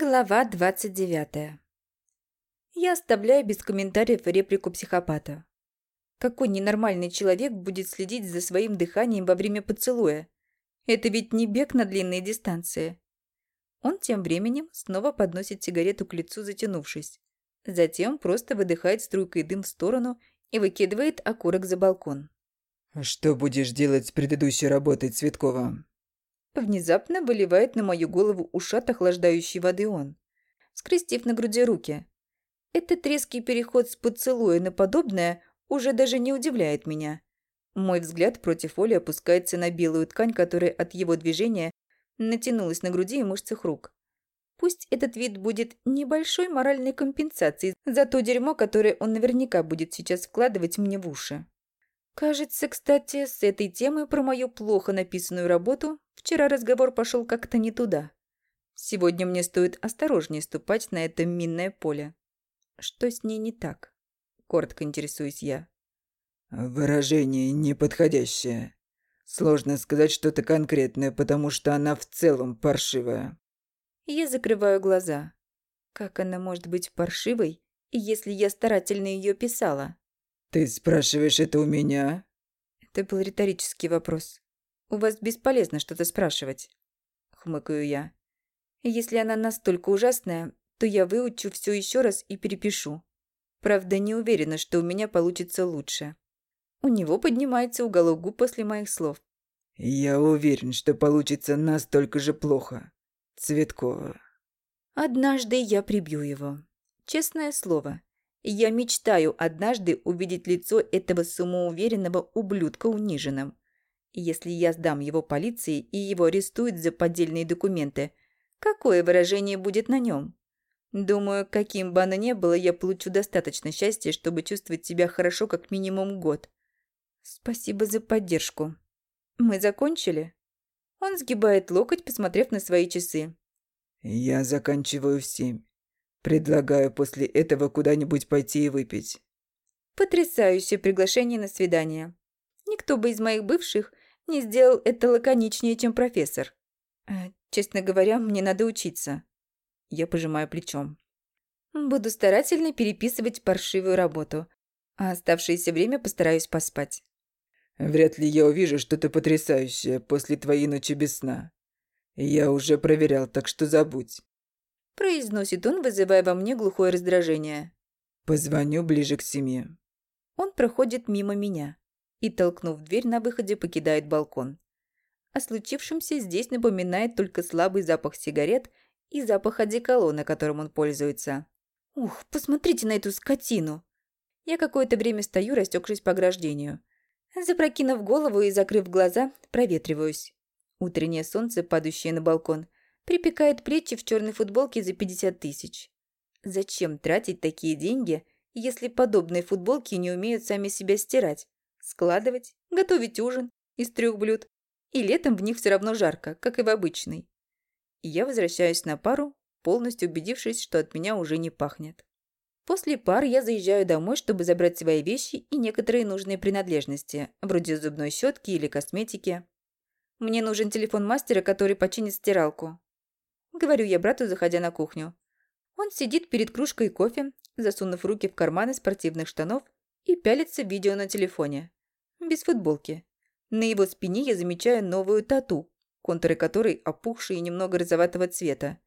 Глава 29. Я оставляю без комментариев реплику психопата. Какой ненормальный человек будет следить за своим дыханием во время поцелуя? Это ведь не бег на длинные дистанции. Он тем временем снова подносит сигарету к лицу, затянувшись. Затем просто выдыхает струйкой дым в сторону и выкидывает окурок за балкон. «Что будешь делать с предыдущей работой, Цветкова?» Внезапно выливает на мою голову ушат охлаждающей воды он, скрестив на груди руки. Этот резкий переход с поцелуя на подобное уже даже не удивляет меня. Мой взгляд против воли опускается на белую ткань, которая от его движения натянулась на груди и мышцах рук. Пусть этот вид будет небольшой моральной компенсацией за то дерьмо, которое он наверняка будет сейчас вкладывать мне в уши. Кажется, кстати, с этой темой про мою плохо написанную работу вчера разговор пошел как-то не туда. Сегодня мне стоит осторожнее ступать на это минное поле. Что с ней не так? Коротко интересуюсь я. Выражение неподходящее. Сложно сказать что-то конкретное, потому что она в целом паршивая. Я закрываю глаза. Как она может быть паршивой, если я старательно ее писала? «Ты спрашиваешь это у меня?» Это был риторический вопрос. «У вас бесполезно что-то спрашивать», — хмыкаю я. «Если она настолько ужасная, то я выучу все еще раз и перепишу. Правда, не уверена, что у меня получится лучше». У него поднимается уголок губ после моих слов. «Я уверен, что получится настолько же плохо. Цветкова». Однажды я прибью его. Честное слово. Я мечтаю однажды увидеть лицо этого самоуверенного ублюдка униженным. Если я сдам его полиции и его арестуют за поддельные документы, какое выражение будет на нем? Думаю, каким бы оно ни было, я получу достаточно счастья, чтобы чувствовать себя хорошо как минимум год. Спасибо за поддержку. Мы закончили? Он сгибает локоть, посмотрев на свои часы. Я заканчиваю в семь. Предлагаю после этого куда-нибудь пойти и выпить. Потрясающее приглашение на свидание. Никто бы из моих бывших не сделал это лаконичнее, чем профессор. Э, честно говоря, мне надо учиться. Я пожимаю плечом. Буду старательно переписывать паршивую работу, а оставшееся время постараюсь поспать. Вряд ли я увижу что-то потрясающее после твоей ночи без сна. Я уже проверял, так что забудь произносит он, вызывая во мне глухое раздражение. «Позвоню ближе к семи». Он проходит мимо меня и, толкнув дверь на выходе, покидает балкон. О случившемся здесь напоминает только слабый запах сигарет и запах одеколона, которым он пользуется. Ух, посмотрите на эту скотину! Я какое-то время стою, растекшись по ограждению. Запрокинув голову и закрыв глаза, проветриваюсь. Утреннее солнце, падающее на балкон – припекает плечи в черной футболке за 50 тысяч. Зачем тратить такие деньги, если подобные футболки не умеют сами себя стирать, складывать, готовить ужин из трех блюд, и летом в них все равно жарко, как и в обычной. Я возвращаюсь на пару, полностью убедившись, что от меня уже не пахнет. После пар я заезжаю домой, чтобы забрать свои вещи и некоторые нужные принадлежности, вроде зубной щетки или косметики. Мне нужен телефон мастера, который починит стиралку. Говорю я брату, заходя на кухню. Он сидит перед кружкой кофе, засунув руки в карманы спортивных штанов и пялится видео на телефоне. Без футболки. На его спине я замечаю новую тату, контуры которой опухшие и немного розоватого цвета.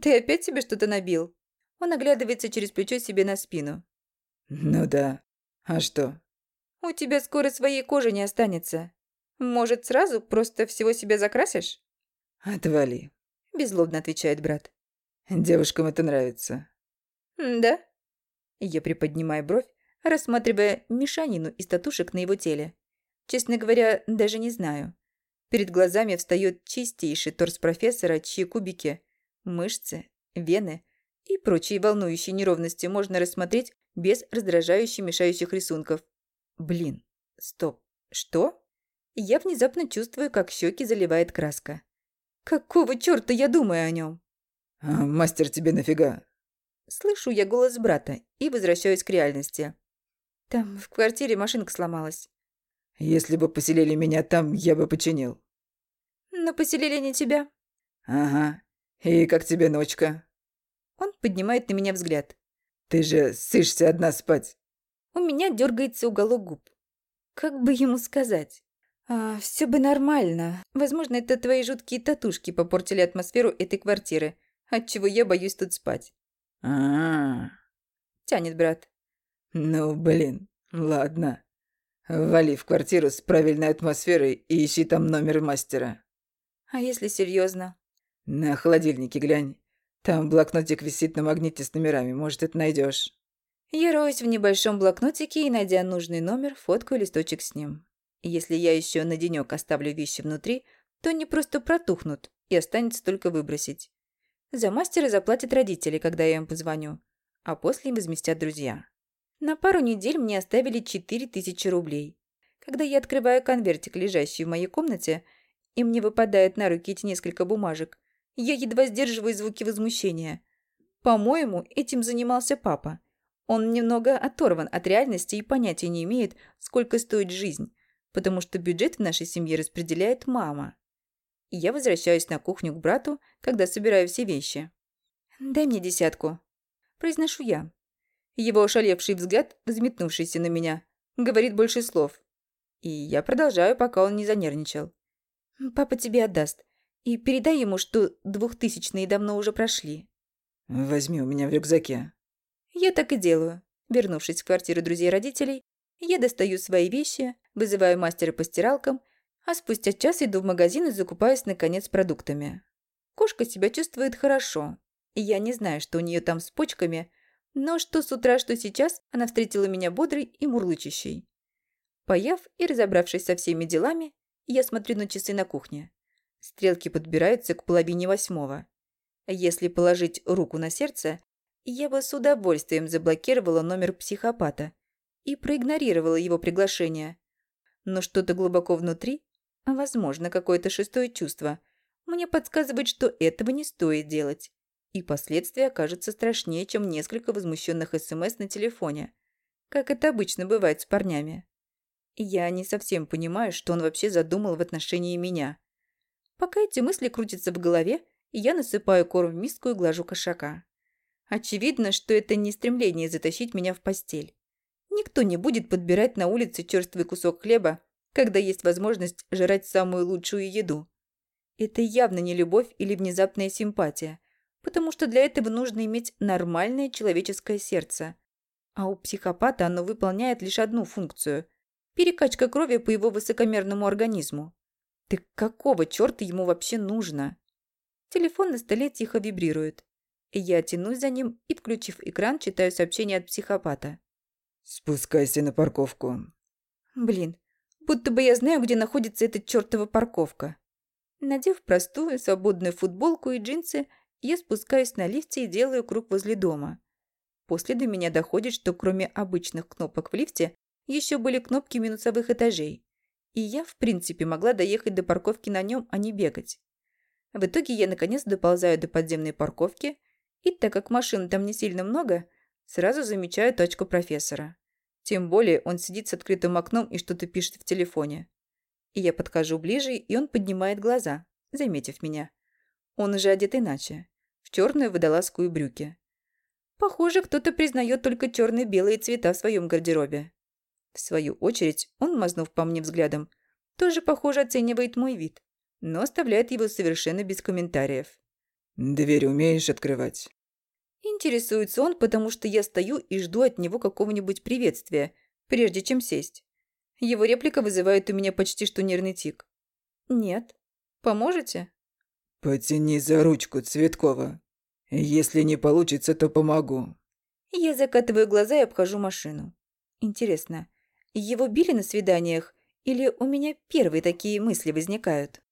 «Ты опять себе что-то набил?» Он оглядывается через плечо себе на спину. «Ну да. А что?» «У тебя скоро своей кожи не останется. Может, сразу просто всего себя закрасишь?» «Отвали беззлобно отвечает брат. Девушкам это нравится. Да? Я приподнимаю бровь, рассматривая мешанину из татушек на его теле. Честно говоря, даже не знаю. Перед глазами встает чистейший торс профессора, чьи кубики, мышцы, вены и прочие волнующие неровности можно рассмотреть без раздражающих мешающих рисунков. Блин, стоп, что? Я внезапно чувствую, как щеки заливает краска. Какого чёрта я думаю о нём? А, мастер тебе нафига? Слышу я голос брата и возвращаюсь к реальности. Там в квартире машинка сломалась. Если бы поселили меня там, я бы починил. Но поселили не тебя. Ага. «И как тебе ночка?» Он поднимает на меня взгляд. «Ты же сышься одна спать». У меня дергается уголок губ. Как бы ему сказать? А, все бы нормально. Возможно, это твои жуткие татушки попортили атмосферу этой квартиры, отчего я боюсь тут спать. А, -а, -а. тянет брат. Ну, блин, ладно. Вали в квартиру с правильной атмосферой и ищи там номер мастера. А если серьезно? На холодильнике глянь. Там блокнотик висит на магните с номерами, может, это найдешь. Я роюсь в небольшом блокнотике и, найдя нужный номер, фоткаю листочек с ним. Если я еще на денек оставлю вещи внутри, то они просто протухнут, и останется только выбросить. За мастера заплатят родители, когда я им позвоню, а после им возместят друзья. На пару недель мне оставили 4000 рублей. Когда я открываю конвертик, лежащий в моей комнате, и мне выпадает на руки эти несколько бумажек, я едва сдерживаю звуки возмущения. По-моему, этим занимался папа. Он немного оторван от реальности и понятия не имеет, сколько стоит жизнь, потому что бюджет в нашей семье распределяет мама. И я возвращаюсь на кухню к брату, когда собираю все вещи. «Дай мне десятку», – произношу я. Его ошалевший взгляд, взметнувшийся на меня, говорит больше слов. И я продолжаю, пока он не занервничал. «Папа тебе отдаст. И передай ему, что двухтысячные давно уже прошли». «Возьми у меня в рюкзаке». Я так и делаю. Вернувшись в квартиру друзей-родителей, я достаю свои вещи, вызываю мастера по стиралкам, а спустя час иду в магазин и закупаюсь, наконец, продуктами. Кошка себя чувствует хорошо, и я не знаю, что у нее там с почками, но что с утра, что сейчас, она встретила меня бодрой и мурлычащей. Появ и разобравшись со всеми делами, я смотрю на часы на кухне. Стрелки подбираются к половине восьмого. Если положить руку на сердце, я бы с удовольствием заблокировала номер психопата и проигнорировала его приглашение. Но что-то глубоко внутри, возможно какое-то шестое чувство, мне подсказывает, что этого не стоит делать. И последствия окажутся страшнее, чем несколько возмущенных СМС на телефоне, как это обычно бывает с парнями. Я не совсем понимаю, что он вообще задумал в отношении меня. Пока эти мысли крутятся в голове, я насыпаю корм в миску и глажу кошака. Очевидно, что это не стремление затащить меня в постель. Никто не будет подбирать на улице черствый кусок хлеба, когда есть возможность жрать самую лучшую еду. Это явно не любовь или внезапная симпатия, потому что для этого нужно иметь нормальное человеческое сердце. А у психопата оно выполняет лишь одну функцию – перекачка крови по его высокомерному организму. Так какого черта ему вообще нужно? Телефон на столе тихо вибрирует. Я тянусь за ним и, включив экран, читаю сообщение от психопата. «Спускайся на парковку». Блин, будто бы я знаю, где находится эта чертова парковка. Надев простую, свободную футболку и джинсы, я спускаюсь на лифте и делаю круг возле дома. После до меня доходит, что кроме обычных кнопок в лифте, еще были кнопки минусовых этажей. И я, в принципе, могла доехать до парковки на нем, а не бегать. В итоге я наконец доползаю до подземной парковки – и так как машин там не сильно много, сразу замечаю точку профессора. Тем более он сидит с открытым окном и что-то пишет в телефоне. И я подхожу ближе, и он поднимает глаза, заметив меня. Он уже одет иначе. В черную водолазку и брюки. Похоже, кто-то признает только черно-белые цвета в своем гардеробе. В свою очередь, он, мазнув по мне взглядом, тоже, похоже, оценивает мой вид, но оставляет его совершенно без комментариев. «Дверь умеешь открывать?» Интересуется он, потому что я стою и жду от него какого-нибудь приветствия, прежде чем сесть. Его реплика вызывает у меня почти что нервный тик. «Нет. Поможете?» «Потяни за ручку, Цветкова. Если не получится, то помогу». Я закатываю глаза и обхожу машину. Интересно, его били на свиданиях или у меня первые такие мысли возникают?